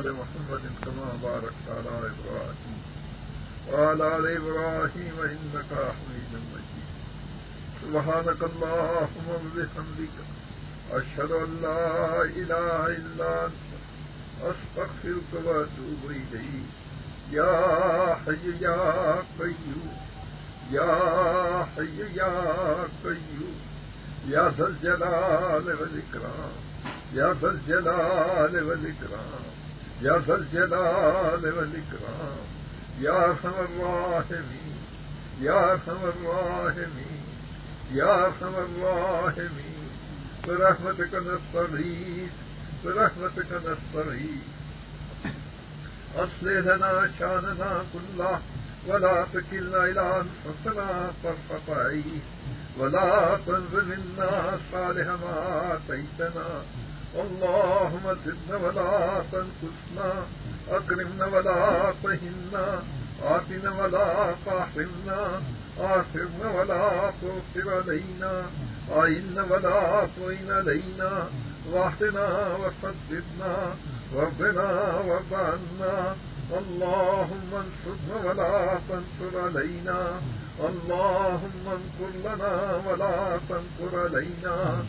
على محمد كما باركت على إبراهيم وعلى آل إبراهيم إنك حميد مجيد. سبحانك اللهم وبحمدك أشهد أن لا إله إلا أنت، أستغفرك وأتوب إليك. يا حي يا قيوم، يا حي يا قيوم، يا ذا الجلال والإكرام، يا ذا الجلال والإكرام. یا سر يا ذا الجلال والإكرام يا أرحم الراحمين يا أرحم الراحمين يا أرحم الراحمين برحمتك نستغيث برحمتك نستغيث أصلح لنا شاننا كله، ولا تكلنا إلى أنفسنا طرفة عين، ولا تنزل منا صالح ما آتيتنا. اللهم زدنا ولا تنقصنا، أكرمنا ولا تهنا، آتنا ولا تحرمنا آثرنا ولا تؤثر علينا أعنا ولا تعين علينا، واهدنا وسددنا ربنا وارض عنا اللهم انصرنا ولا تنصر علينا. اللهم انصر لنا ولا تنصر علينا.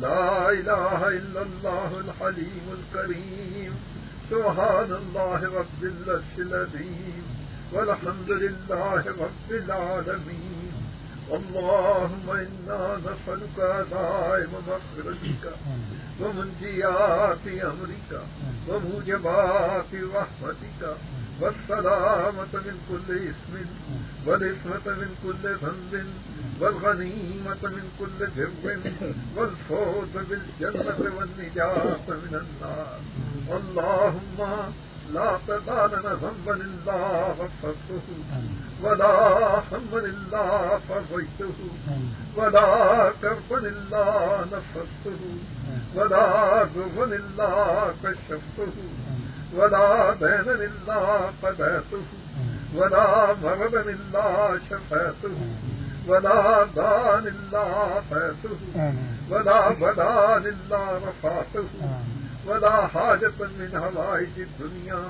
لا إله إلا الله الحليم الكريم. سبحان الله رب العرش العظيم. والحمد لله رب العالمين. اللهم إنا نسألك دائم مغفرتك ومنجيات أمرك وموجبات رحمتك والسلامة من كل اسم والإسمة من كل ذنب والغنيمة من كل جر والفوز بالجنة والنجاة من النار. اللهم لا تدع لنا ذنبا إلا غفرته ولا هما إلا فريته ولا كربا إلا نفسته ولا ذرا إلا كشفته ولا دينا إلا قداته ولا مرضا إلا شفاته ولا دان إلا فاته ولا بلان إلا رفعته. ولا حاجة من هوائج الدنيا.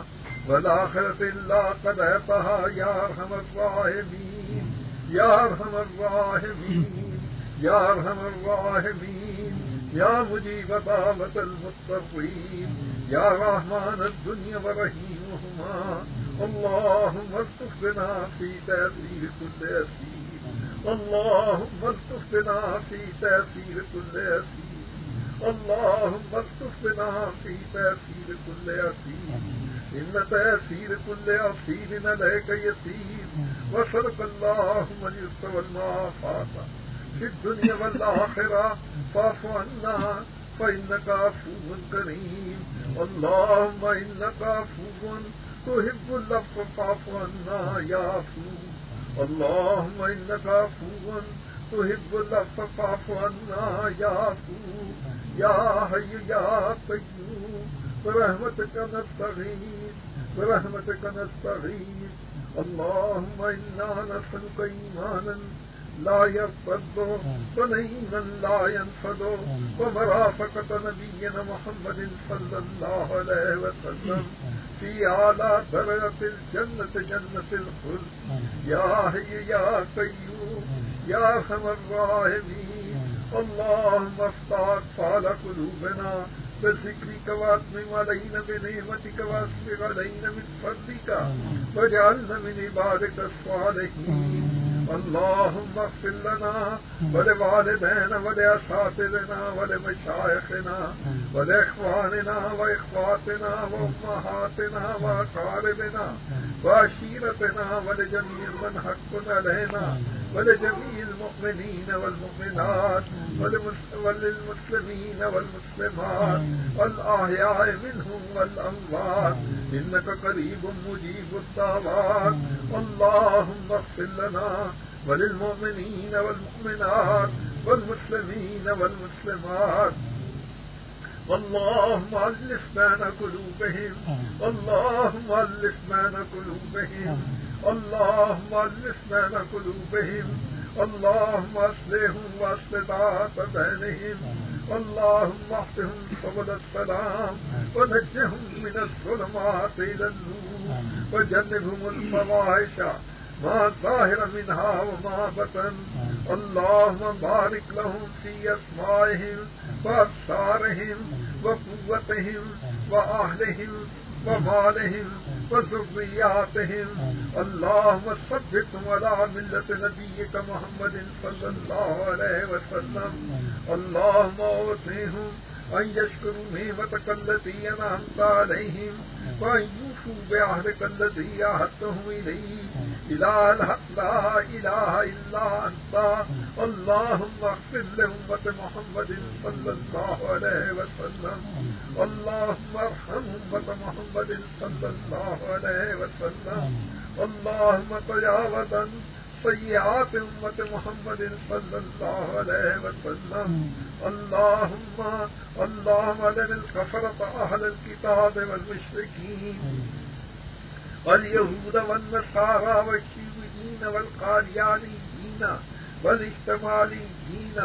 والآخرة إلا قضيتها يا أرحم الراحمين. يا أرحم الراحمين. يا أرحم الراحمين. يا مجيب دعوة المضطرين يا رحمن الدنيا ورحيمهما. اللهم بنا في تأثير كل أسير اللهم الطف بنا في تأثير كل أسير اللهم الطف بنا في تأثير كل أسير إن تأثير كل أسير عليك يسير. وصدق اللهم اليسر والمعافاة. في الدنيا والآخرة فاعف عنا، فإنك عفو كريم. اللهم إنك عفو تحب العفو فاعف عنا يا عفو. اللهم إنك عفو تحب العفو فاعف عنا يا عفو، يا حي يا قيوم. برحمتك نستغيث برحمتك نستغيث. اللهم إنا نسألك إيمانا لا يرتد ونعيما لا ينفد ومرافقة نبينا محمد صلى الله عليه وسلم. في أعلى درجة الجنة جنة الخلد. يا حي يا قيوم يا أرحم الراحمين اللهم افتح أطفال قلوبنا بذكرك واتمم علينا بنعمتك واسبغ علينا من فضلك واجعلنا من عبادك الصالحين اللهم اغفر لنا ولوالدينا ولأساتذنا ولمشايخنا ولإخواننا وإخواتنا وأمهاتنا وأقاربنا وعشيرتنا ولجميع من حق علينا ولجميع المؤمنين والمؤمنات وللمسلمين والمسلمات والأحياء منهم والأموات إنك قريب مجيب الدعوات اللهم اغفر لنا وللمؤمنين والمؤمنات والمسلمين والمسلمات. اللهم ألف بين قلوبهم. اللهم ألف بين قلوبهم. اللهم ألف بين قلوبهم. اللهم أصلهم وأصل بينهم. اللهم احفظهم سبل السلام ونجهم من الظلمات إلى النور. وجنبهم الفواحش ما ظاهر منها وما بطن. اللهم بارك لهم في أسمائهم وأبصارهم وقوتهم وأهلهم ومالهم وذرياتهم. اللهم ثبتهم على ملة نبيك محمد صلى الله عليه وسلم. اللهم أوصيهم أن يشكروا نعمتك التي أنعمت عليهم وأن يوفوا بعهدك الذي عهدتهم إليه إله لا إله إلا أنت. اللهم اغفر لأمة محمد صلى الله عليه وسلم. اللهم ارحم أمة محمد صلى الله عليه وسلم. اللهم تجاوزا سيئات أمة محمد صلى الله عليه وسلم. اللهم اللهم لنا الكفرة أهل الكتاب والمشركين. واليهود والنصارى والشيوعيين والقاديانيين والاجتماعيين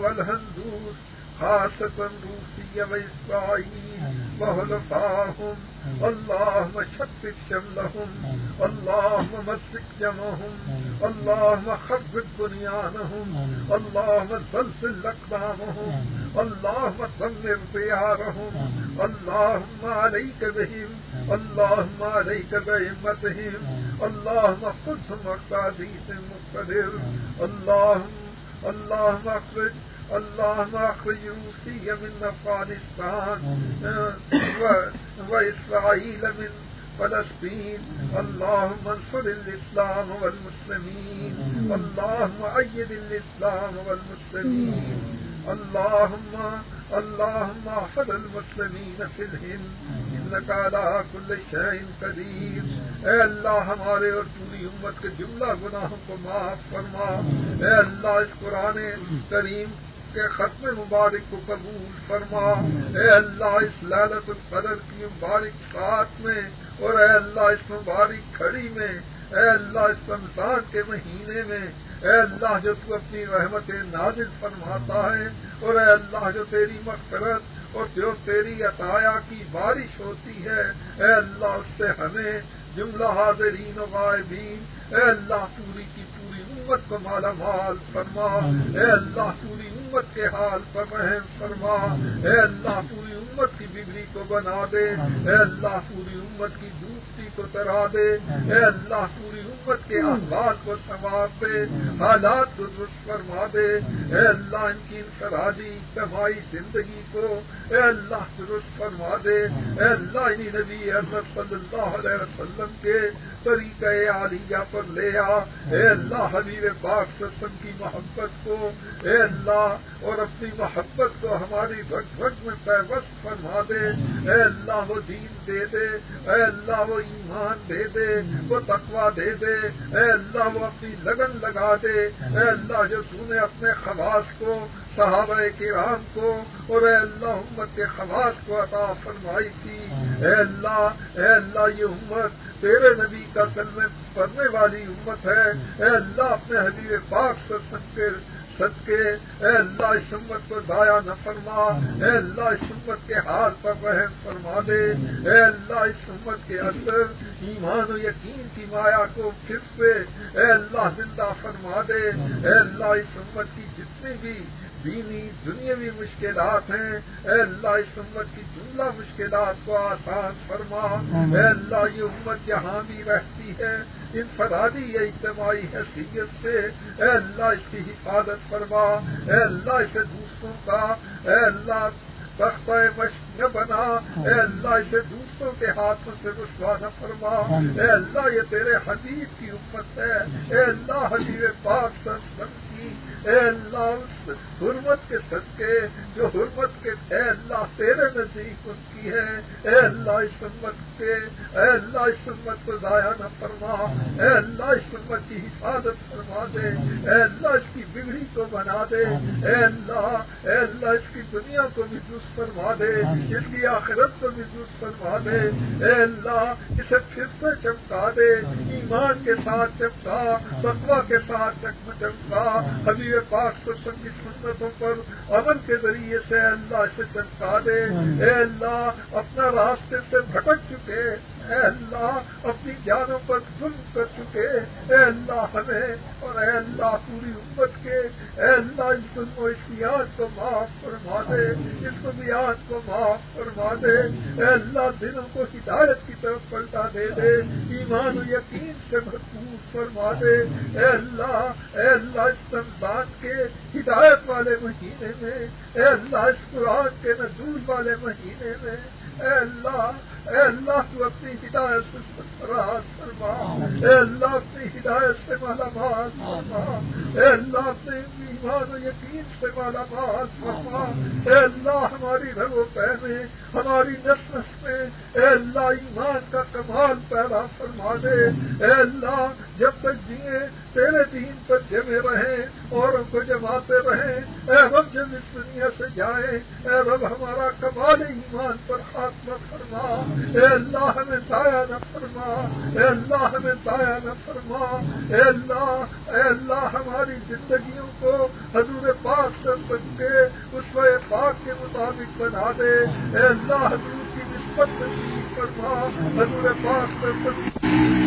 والهندوس خاصة روسية وإسرائيل وهلفاهم اللهم شتت شملهم. اللهم مسك جمعهم اللهم خفض بنيانهم. اللهم زلزل أقدامهم. اللهم دمر ديارهم اللهم عليك بهم. اللهم عليك بأئمتهم. اللهم خذهم أقاديس مقتدر. اللهم اللهم اخرج اللهم اخرج روسية من افغانستان واسرائيل من فلسطين اللهم انصر الاسلام والمسلمين اللهم ايد الاسلام والمسلمين اللهم اللهم احفظ المسلمين في الهند انك على كل شيء قدير اے اللہ ہمارے اور پوری امت کے جملہ گناہوں کو معاف فرما اے اللہ اس قرآن کریم کے ختم مبارک کو قبول فرما۔ اے اللہ، اس لالت القدر کی مبارک ساتھ میں اور اے اللہ، اس مبارک کھڑی میں، اے اللہ، اس رمضان کے مہینے میں، اے اللہ، جو تو اپنی رحمت نازل فرماتا ہے، اور اے اللہ، جو تیری مغفرت اور جو تیری عطایا کی بارش ہوتی ہے، اے اللہ، اس سے ہمیں جملہ حاضرین و غائبین، اے اللہ پوری کی پوری امت کو مالا مال فرما۔ اے اللہ پوری امت کے حال پر رحم فرما۔ اے اللہ پوری امت کی بگڑی کو بنا دے۔ اے اللہ پوری امت کی دودھ کو ترا دے۔ اے اللہ، پوری امت کے احباب کو سنوار دے۔ حالات کو درست فرما دے۔ اے اللہ، ان کی انفرادی کمائی زندگی کو اے اللہ درست فرما دے۔ اے اللہ انہیں نبی احمد صلی اللہ علیہ وسلم کے طریقہ عالیہ پر لے آ۔ اے اللہ، حبیب پاک سسم کی محبت کو اے اللہ، اور اپنی محبت کو ہماری رگ رگ میں پیوست فرما دے۔ اے اللہ، وہ دین دے دے۔ اے اللہ، وہ ایمان دے دے وہ تقوا دے دے۔ اے اللہ وہ اپنی لگن لگا دے۔ اے اللہ جو تو نے اپنے خواص کو، صحابہ کرام کو اور اے اللہ امت کے خواص کو عطا فرمائی تھی۔ اے اللہ اے اللہ یہ امت تیرے نبی کا کلمے پڑھنے والی امت ہے۔ اے اللہ اپنے حبیب پاک سے سنکر صدقے، اے اللہ اس امت کو ضائع نہ فرما، اے اللہ اس امت کے حال پر رحم فرما دے، اے اللہ اس امت کے اندر ایمان و یقین کی مایا کو پھر سے، اے اللہ زندہ فرما دے، اے اللہ اس امت کی جتنی بھی دینی، دنیاوی مشکلات ہیں، اے اللہ اس امت کی جملہ مشکلات کو آسان فرما، اے اللہ یہ امت جہاں بھی رہتی ہے انفرادی یا اجتماعی حیثیت سے، اے اللہ اس کی حفاظت فرما، اے اللہ اسے دوسروں کا، اے اللہ تختہ مشق نہ بنا، اے اللہ اسے دوسروں کے ہاتھوں سے رسوا نہ فرما، اے اللہ یہ تیرے حبیب کی امت ہے، اے اللہ حبیب پاک سن کی اے اللہ اس حرمت کے صدقے جو حرمت کے، اے اللہ، تیرے نزدیک ان کی ہے۔ اے اللہ، اس امت کے اے اللہ، اس امت کو ضائع نہ فرما۔ اے اللہ، اس امت کی حفاظت فرما دے۔ اے اللہ، اس کی بگڑی کو بنا دے۔ اے اللہ اے اللہ، اس کی دنیا کو بھی درست فرما دے۔ اس کی آخرت کو بھی درست فرما دے۔ اے اللہ، اسے پھر سے چمکا دے۔ ایمان کے ساتھ چمکا بتوا کے ساتھ چکم چمکا۔ حبیب پاک سرسن کی سنتوں پر امن کے ذریعے سے اللہ سے چمکا دے۔ اے اللہ اپنا راستے سے بھٹک چکے۔ اے اللہ، اپنی جانوں پر ظلم کر چکے۔ اے اللہ ہمیں اور اے اللہ پوری امت کے۔ اے اللہ، اس ظلم و اس کی یاد کو معاف فرما دے۔ اس کو کو معاف فرما دے۔ اے اللہ، دلوں کو ہدایت کی طرف پلٹا دے دے۔ ایمان و یقین سے بھرپور فرما دے۔ اے اللہ اے اللہ، اس رمضان کے ہدایت والے مہینے میں۔ اے اللہ، اس قرآن کے نزول والے مہینے میں۔ اے اللہ اے اللہ تو اپنی ہدایت سے راز فرما۔ اے اللہ اپنی ہدایت سے مالا مال فرما۔ اے اللہ اپنے ایمان و یقین سے مالا مال فرما۔ اے اللہ ہماری رگو پہ میں، ہماری نس نس میں، اے اللہ ایمان کا کمال پیدا فرما دے۔ اے اللہ جب تک جیے تیرے دین پر جمے رہیں اور ان کو جماتے رہیں۔ اے رب، جب اس دنیا سے جائیں، اے رب، ہمارا کمال ایمان پر ہاتھ نہ فرما۔ اے اللہ، ہمیں دایا نہ فرما۔ اے اللہ، ہمیں دایا نہ فرما۔ اے اللہ اے اللہ، ہماری زندگیوں کو حضور پاک سے بن کے اس کو پاک کے مطابق بنا دے۔ اے اللہ، حضور کی نسبت نصیب فرما۔ حضور پاک سے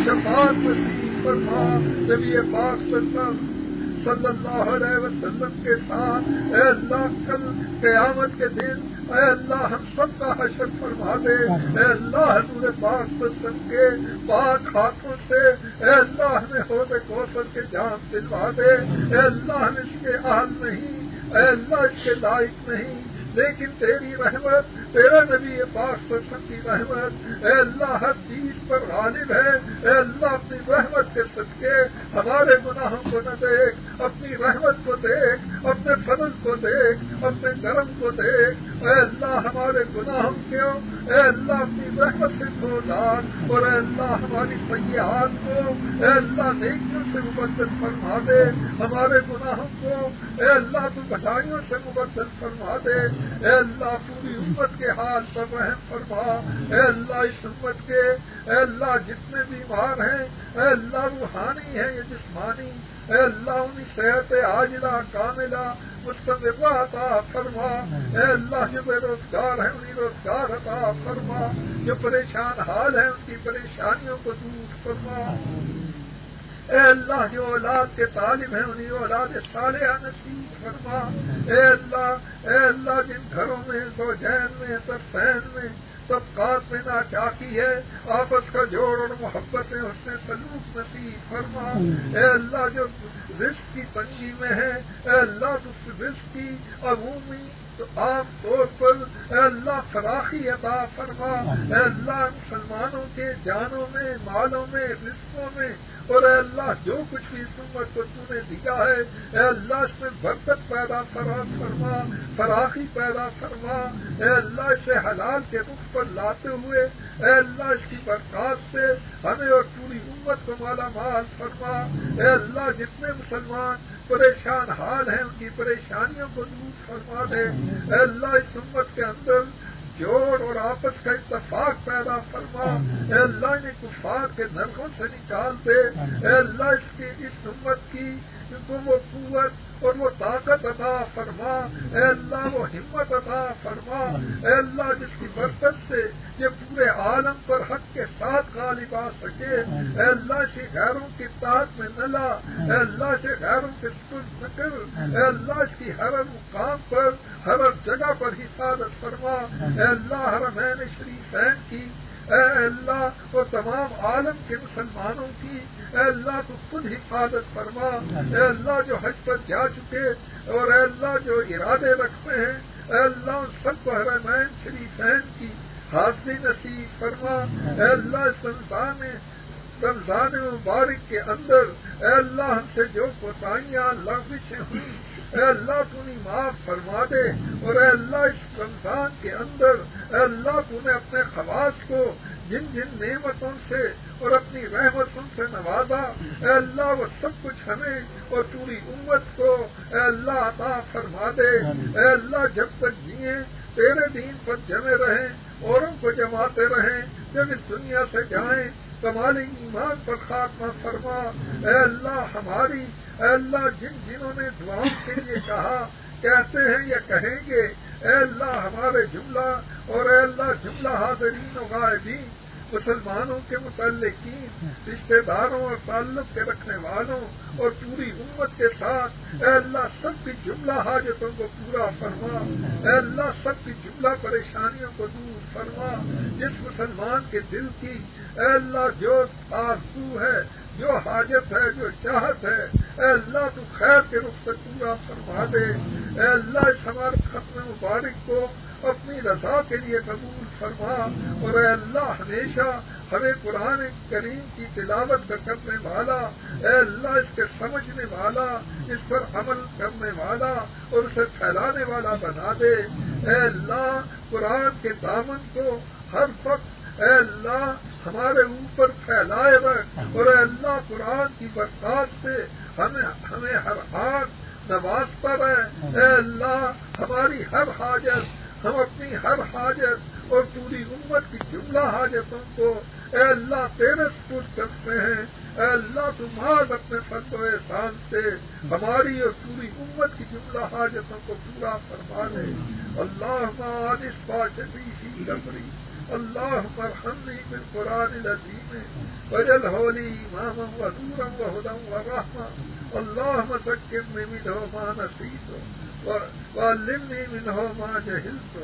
شفاعت نصیب فرما جب یہ پاک سلم صلی اللہ علیہ وسلم کے ساتھ، اے اللہ، کل قیامت کے دن، اے اللہ، ہم سب کا حشر فرما دے۔ اے اللہ، حضور پاک وسلم کے پاک ہاتھوں سے، اے اللہ، ہمیں ہو دے کوثر کے جان دلوا دے۔ اے اللہ، ہم اس کے حال نہیں، اے اللہ، اس کے لائق نہیں۔ لیکن تیری رحمت، تیرا نبی پاک پر کی رحمت، اے اللہ ہر چیز پر غالب ہے، اے اللہ اپنی رحمت کے صدقے، ہمارے گناہوں کو نہ دیکھ، اپنی رحمت کو دیکھ، اپنے فضل کو دیکھ، اپنے کرم کو دیکھ۔ اے اللہ ہمارے گناہوں کیوں؟ اے اللہ اپنی رحمت سے کھو ڈال اور اے اللہ ہماری سیاحت کو، اے اللہ نیکیوں سے مبدل فرما دے، ہمارے گناہوں کو، اے اللہ تو بٹائیوں سے مبدل فرما دے۔ اے اللہ پوری امت کے حال پر رحم فرما۔ اے اللہ اس امت کے، اے اللہ جتنے بیمار ہیں، اے اللہ روحانی ہیں یہ جسمانی، اے اللہ انہیں صحت عاجلہ، کاملہ مستقبہ عطا فرما۔ اے اللہ جو بے روزگار ہیں، انہیں روزگار عطا فرما۔ جو پریشان حال ہیں، ان کی پریشانیوں کو دور فرما۔ اے اللہ جو اولاد کے طالب ہیں انہیں اولاد صالحہ نصیب فرما۔ اے اللہ اے اللہ، جن گھروں میں، دو جین میں تفین میں طبقات میں نہ چاہتی ہے، آپس کا جوڑ اور محبت ہے اس نے سلوک نصیب فرما۔ اے اللہ، جو رزق کی تنگی میں ہے، اے اللہ رزق کی عمومی تو عام طور پر اے اللہ فراخی عطا فرما، اے اللہ مسلمانوں کے جانوں میں، مالوں میں، رزقوں میں، اور اے اللہ جو کچھ بھی اس امت کو تو نے دیا ہے، اے اللہ اس میں برکت پیدا فراہم فرما، فراخی پیدا فرما، اے اللہ اسے حلال کے رخ پر لاتے ہوئے، اے اللہ اس کی برکات سے ہمیں اور پوری امت کو مالا مال فرما، اے اللہ جتنے مسلمان پریشان حال ہیں، ان کی پریشانیوں کو دور فرما دے۔ اے اللہ، اس امت کے اندر جوڑ اور آپس کا اتفاق پیدا فرما۔ اے اللہ نے کفار کے نرخوں سے نکال دے۔ اے اللہ، اس کی، اس امت کی کو وہ قوت اور وہ طاقت عطا فرما اے اللہ وہ ہمت عطا فرما اے اللہ جس کی برکت سے یہ پورے عالم پر حق کے ساتھ غالب آ سکے، اے اللہ سے غیروں کی طاق میں نہ لا اے اللہ سے غیروں کے سکون کر اے اللہ کی ہر مقام پر ہر جگہ پر حفاظت فرما، اے اللہ ہر مین شریفین کی اے اللہ وہ تمام عالم کے مسلمانوں کی، اے اللہ تو خود حفاظت فرما، اے اللہ جو حج پر جا چکے اور اے اللہ جو ارادے رکھتے ہیں، اے اللہ سب کو حرمین شریفین کی حاضری نصیب فرما، اے اللہ سلطان رمضان مبارک کے اندر، اے اللہ ہم سے جو کوتاہیاں لغزشیں ہوئی اے اللہ تو نہیں معاف فرما دے اور اے اللہ اس رمضان کے اندر اے اللہ تو نے اپنے خواص کو جن جن نعمتوں سے اور اپنی رحمتوں سے نوازا۔ اے اللہ وہ سب کچھ ہمیں اور پوری امت کو اے اللہ عطا فرما دے۔ اے اللہ جب تک جیے تیرے دین پر جمے رہیں اوروں کو جماتے رہیں جب اس دنیا سے جائیں کمال ایمان پر خاتمہ فرما۔ اے اللہ ہماری، اے اللہ جن جنہوں نے دعاؤں کے لیے کہا، کہتے ہیں یا کہیں گے، اے اللہ ہمارے جملہ اور اے اللہ جملہ حاضرین و غائبین مسلمانوں کے متعلقین رشتے داروں اور تعلق کے رکھنے والوں اور پوری امت کے ساتھ، اے اللہ سب کی جملہ حاجتوں کو پورا فرما، اے اللہ سب کی جملہ پریشانیوں کو دور فرما، جس مسلمان کے دل کی، اے اللہ جو آرسو ہے، جو حاجت ہے، جو چاہت ہے، اے اللہ تو خیر کے رخ سے پورا فرما دے، اے اللہ اس ہمارے ختم مبارک کو اپنی رضا کے لیے قبول فرما اور اے اللہ ہمیشہ ہمیں قرآن کریم کی تلاوت کرنے والا، اے اللہ اس کے سمجھنے والا، اس پر عمل کرنے والا اور اسے پھیلانے والا بنا دے۔ اے اللہ، قرآن کے دامن کو ہر وقت اے اللہ ہمارے اوپر پھیلائے رکھ اور اے اللہ قرآن کی برسات سے ہمیں ہمیں ہر ہاتھ نوازتا رہے۔ اے اللہ، ہماری ہر حاجت ہم اپنی ہر حاجت اور پوری امت کی جملہ حاجتوں کو اے اللہ تیرے سپرد کرتے ہیں۔ اے اللہ تمہار اپنے فرد و احسان سے ہماری اور پوری امت کی جملہ حاجتوں کو پورا فرما دے اللہ اس باشی ہی گبری اللہ پر ہمیں بن قرآن لذیم وجل ہولی امام و دورم و ہدم و رحمہ اللہ مسکر میں ملو ماں نصیب ہو وعلمني منه ما جهلت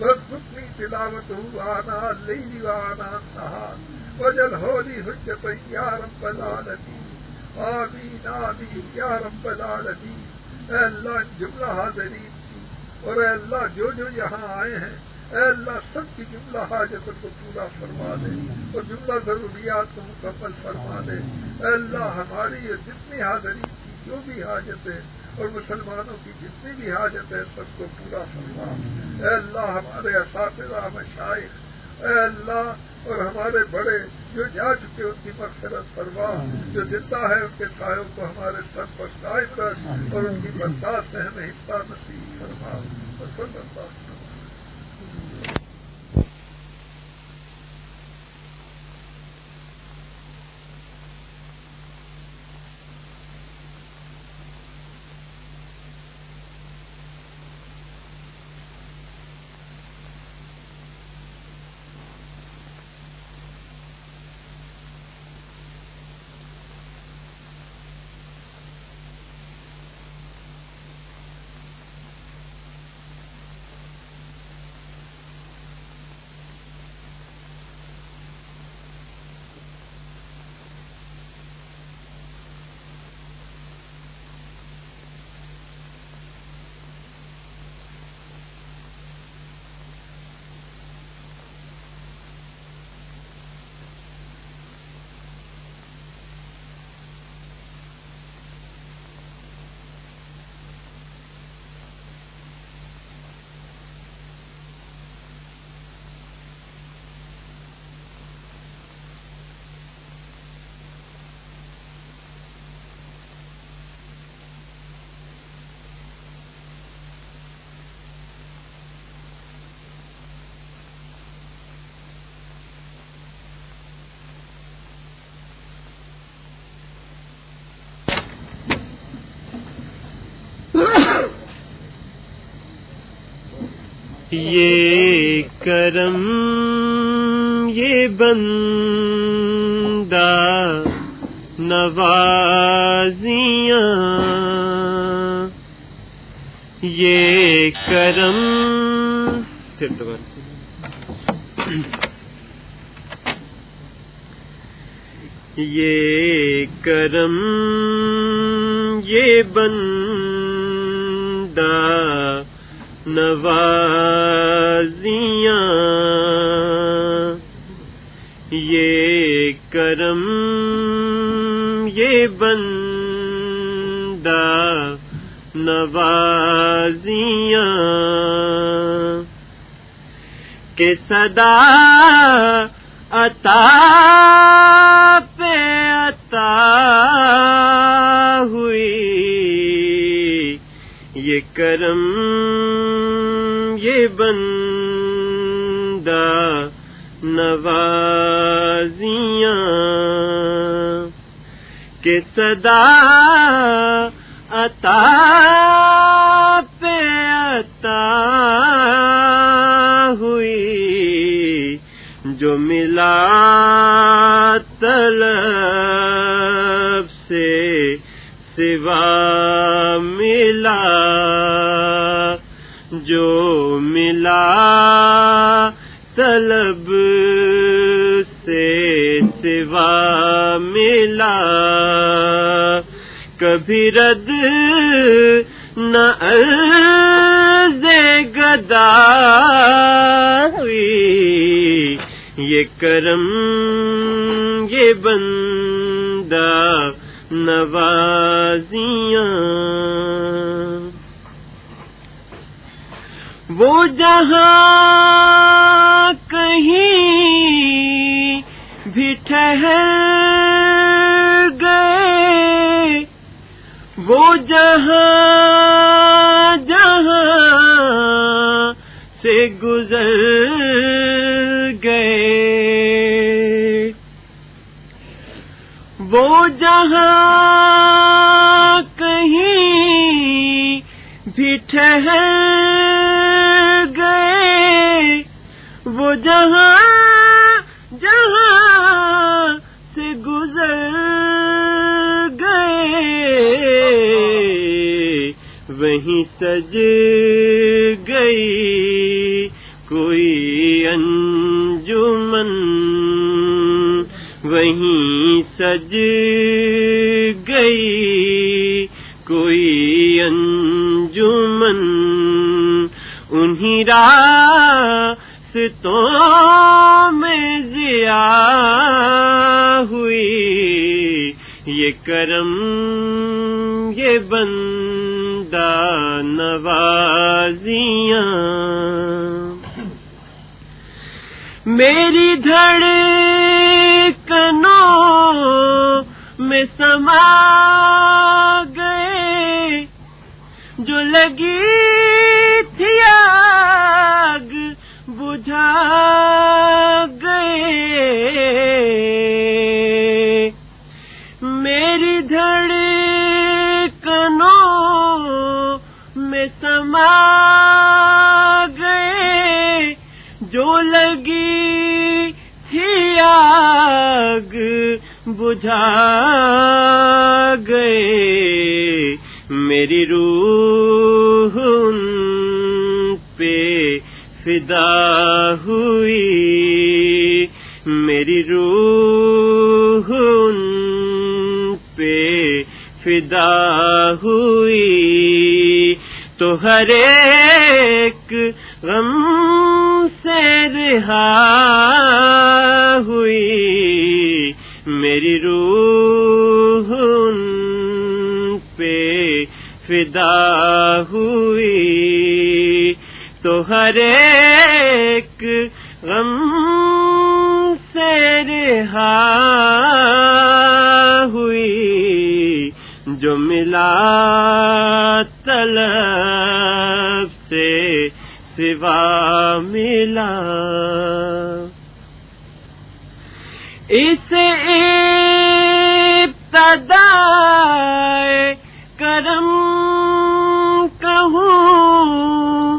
وارزقني تلاوته آناء الليل وآناء النهار وجعله لي حجة يا رب العالمين آمین آمین یا رب العالمین اے اللہ جملہ حاضرین کی اور اے اللہ جو جو یہاں آئے ہیں اے اللہ سب کی جملہ حاجت کو پورا فرما دے اور جملہ ضروریات کو مکمل فرما دے اے اللہ ہماری یہ جتنی حاضری کی جو بھی حاجت ہے اور مسلمانوں کی جتنی بھی حاجت ہے سب کو پورا فرما۔ اے اللہ، ہمارے اساتذہ ہمیں شائق۔ اے اللہ، اور ہمارے بڑے جو جا چکے ان کی مقصرت فرما۔ جو زندہ ہے ان کے سایوں کو ہمارے سر پر شائق رکھ اور ان کی برداشت سے ہمیں حصہ نصیب فرما۔ اور اللہ یہ کرم یہ بندہ نوازیاں۔ یہ کرم۔ پھر دوبارہ یہ کرم یہ بندہ نوازیاں۔ یہ کرم یہ بندہ نوازیاں کہ صدا عطا پہ عطا ہوئی۔ یہ کرم بندہ نوازیاں کہ صدا عطا پہ عطا ہوئی جو ملا طلب سے سوا ملا جو ملا طلب سے سوا ملا۔ کبھی رد نہ گدا ہوئی۔ یہ کرم، یہ بندہ نوازیاں۔ وہ جہاں کہیں بھی ٹھہر گئے، وہ جہاں جہاں سے گزر گئے۔ وہ جہاں کہیں بھی ٹھہر وہ جہاں جہاں سے گزر گئے۔ وہیں سج گئی۔ کوئی انجمن۔ وہیں سج گئی۔ کوئی انجمن۔ انہیں راستوں میں ضیا ہوئی۔ یہ کرم، یہ بندہ نوازیاں۔ میری دھڑ کنوں میں سما گئے۔ جو لگی تھی آگ بجھا گئے میری دھڑ کنوں میں سما گئے۔ جو لگی تھی آگ بجھا گئے۔ میری روح فدا ہوئی۔ میری روح ان پہ فدا ہوئی۔ تو ہر ایک غم سے رہا ہوئی۔ میری روح ان پہ فدا ہوئی۔ تو ہر ایک ایک غم سے رہا ہوئی جو ملا طلب سے سوا ملا۔ اس ابتدا کرم کہوں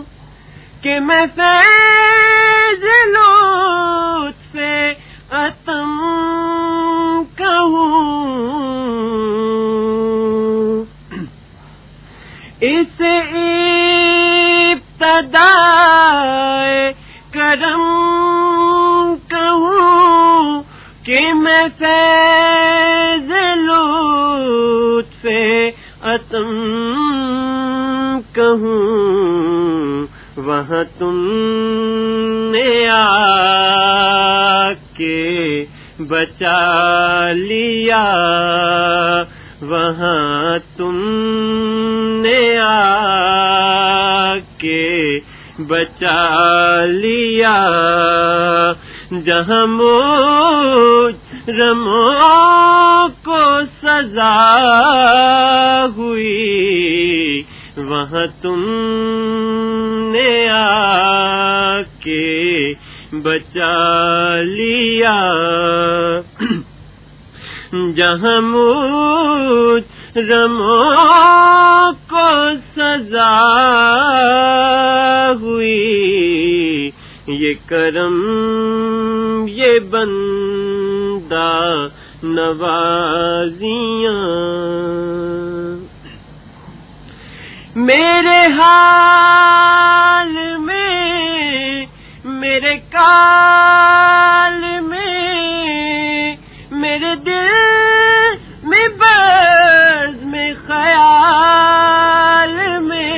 کہ میں اس ابتدا کرم کہوں کہ میں فیض لطف اتم کہوں۔ وہاں تم نے آ کے بچا لیا۔ وہاں تم نے آ کے بچا لیا۔ جہاں رمو کو سزا ہوئی، وہاں تم نے آ کے بچا لیا۔ جہاں رمو کو سزا ہوئی۔ یہ کرم، یہ بندہ نوازیاں۔ میرے حال میں، میرے کال میں میرے دل میں بس میں خیال میں